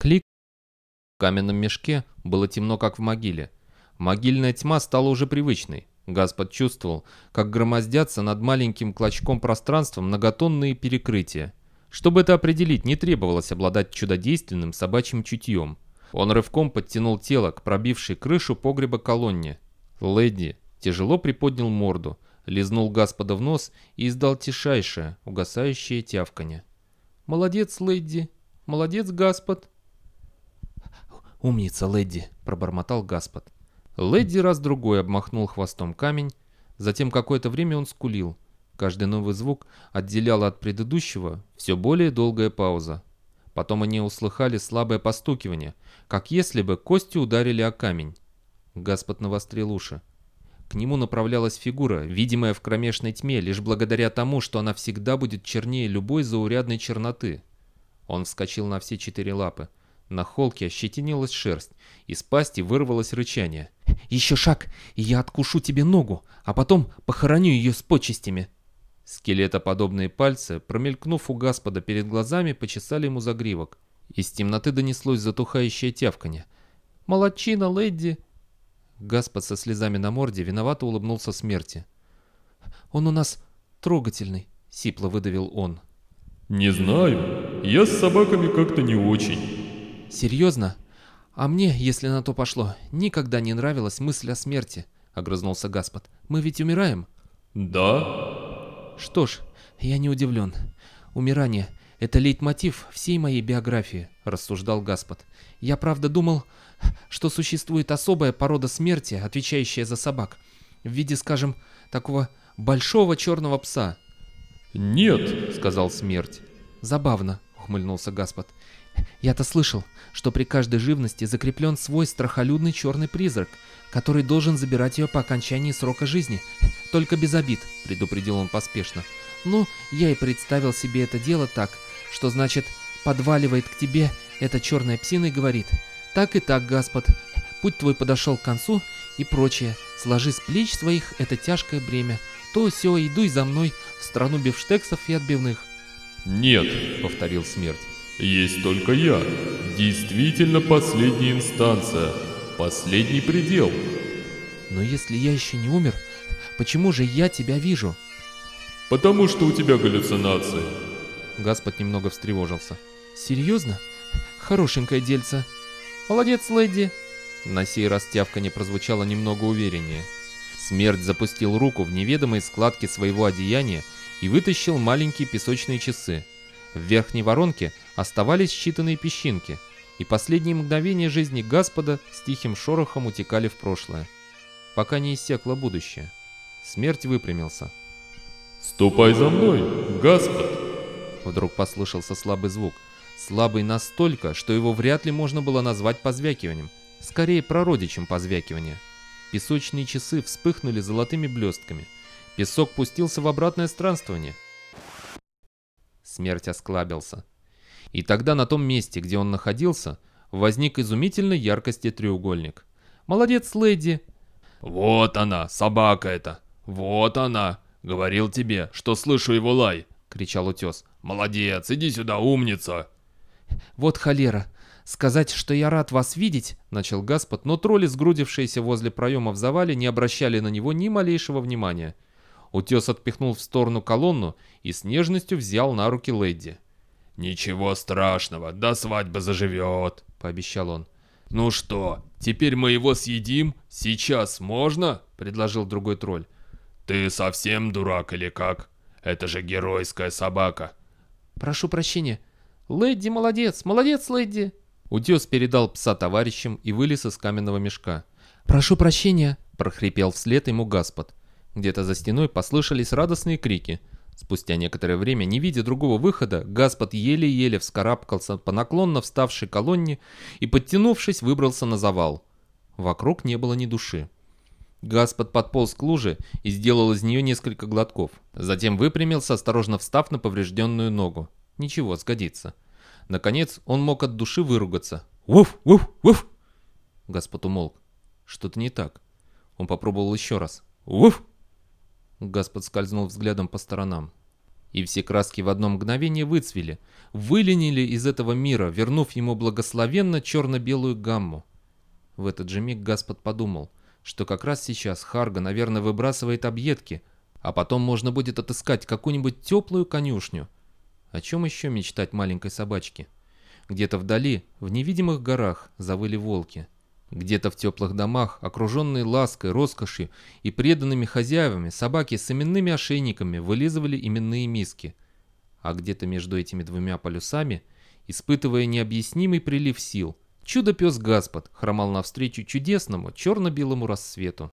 Клик. В каменном мешке было темно, как в могиле. Могильная тьма стала уже привычной. Гаспод чувствовал, как громоздятся над маленьким клочком пространства многотонные перекрытия. Чтобы это определить, не требовалось обладать чудодейственным собачьим чутьем. Он рывком подтянул тело к пробившей крышу погреба колонне. Лэдди тяжело приподнял морду, лизнул Гаспода в нос и издал тишайшее, угасающее тявканье. «Молодец, Лэдди! Молодец, Гаспод!» «Умница, Лэдди!» — пробормотал Гаспод. Лэдди раз-другой обмахнул хвостом камень, затем какое-то время он скулил. Каждый новый звук отделял от предыдущего все более долгая пауза. Потом они услыхали слабое постукивание, как если бы кости ударили о камень. Гаспод навострил уши. К нему направлялась фигура, видимая в кромешной тьме, лишь благодаря тому, что она всегда будет чернее любой заурядной черноты. Он вскочил на все четыре лапы. На холке ощетинилась шерсть, из пасти вырвалось рычание. «Еще шаг, и я откушу тебе ногу, а потом похороню ее с почестями!» Скелетоподобные пальцы, промелькнув у Гаспода перед глазами, почесали ему загривок. Из темноты донеслось затухающее тявканье. «Молодчина, леди!» Гаспод со слезами на морде виновато улыбнулся смерти. «Он у нас трогательный», — сипло выдавил он. «Не знаю. Я с собаками как-то не очень». «Серьезно? А мне, если на то пошло, никогда не нравилась мысль о смерти», — огрызнулся Гаспод. «Мы ведь умираем?» «Да». «Что ж, я не удивлен. Умирание — это лейтмотив всей моей биографии», — рассуждал Гаспод. «Я правда думал, что существует особая порода смерти, отвечающая за собак, в виде, скажем, такого большого черного пса. «Нет», — сказал смерть. «Забавно», — ухмыльнулся Гаспод. «Я-то слышал, что при каждой живности закреплен свой страхолюдный черный призрак, который должен забирать ее по окончании срока жизни. Только без обид», — предупредил он поспешно. «Ну, я и представил себе это дело так, что, значит, подваливает к тебе эта черная псина и говорит, так и так, Господ, путь твой подошел к концу и прочее. Сложи с плеч своих это тяжкое бремя. То все, идуй за мной в страну бифштексов и отбивных. Нет, повторил смерть. Есть только я. Действительно последняя инстанция. Последний предел. Но если я еще не умер, почему же я тебя вижу? Потому что у тебя галлюцинации. Господ немного встревожился. Серьезно? Хорошенькое дельце. «Молодец, леди!» На сей раз тявка не прозвучала немного увереннее. Смерть запустил руку в неведомые складки своего одеяния и вытащил маленькие песочные часы. В верхней воронке оставались считанные песчинки, и последние мгновения жизни Господа с тихим шорохом утекали в прошлое, пока не иссякло будущее. Смерть выпрямился. «Ступай за мной, Господ!» Вдруг послышался слабый звук – Слабый настолько, что его вряд ли можно было назвать позвякиванием. Скорее прародичем позвякивания. Песочные часы вспыхнули золотыми блестками. Песок пустился в обратное странствование. Смерть осклабился. И тогда на том месте, где он находился, возник изумительной яркости треугольник. «Молодец, леди!» «Вот она, собака эта! Вот она! Говорил тебе, что слышу его лай!» — кричал утес. «Молодец, иди сюда, умница!» «Вот холера! Сказать, что я рад вас видеть!» — начал Гаспод, но тролли, сгрудившиеся возле проема в завале, не обращали на него ни малейшего внимания. Утес отпихнул в сторону колонну и с нежностью взял на руки Лэдди. «Ничего страшного, до свадьбы заживет», — пообещал он. «Ну что, теперь мы его съедим? Сейчас можно?» — предложил другой тролль. «Ты совсем дурак или как? Это же геройская собака». «Прошу прощения, «Лэдди молодец! Молодец, Лэдди!» Утес передал пса товарищам и вылез из каменного мешка. «Прошу прощения!» – прохрипел вслед ему Гаспод. Где-то за стеной послышались радостные крики. Спустя некоторое время, не видя другого выхода, Гаспод еле-еле вскарабкался по наклонно вставшей колонне и, подтянувшись, выбрался на завал. Вокруг не было ни души. Гаспод подполз к луже и сделал из нее несколько глотков. Затем выпрямился, осторожно встав на поврежденную ногу. Ничего, сгодится. Наконец он мог от души выругаться. «Вуф! Вуф! Вуф!» Господ умолк. Что-то не так. Он попробовал еще раз. «Вуф!» Господ скользнул взглядом по сторонам. И все краски в одно мгновение выцвели, выленили из этого мира, вернув ему благословенно черно-белую гамму. В этот же миг Гаспод подумал, что как раз сейчас Харга, наверное, выбрасывает объедки, а потом можно будет отыскать какую-нибудь теплую конюшню. О чем еще мечтать маленькой собачке? Где-то вдали, в невидимых горах, завыли волки. Где-то в теплых домах, окруженные лаской, роскошью и преданными хозяевами, собаки с именными ошейниками вылизывали именные миски. А где-то между этими двумя полюсами, испытывая необъяснимый прилив сил, чудо-пес Гаспод хромал навстречу чудесному черно-белому рассвету.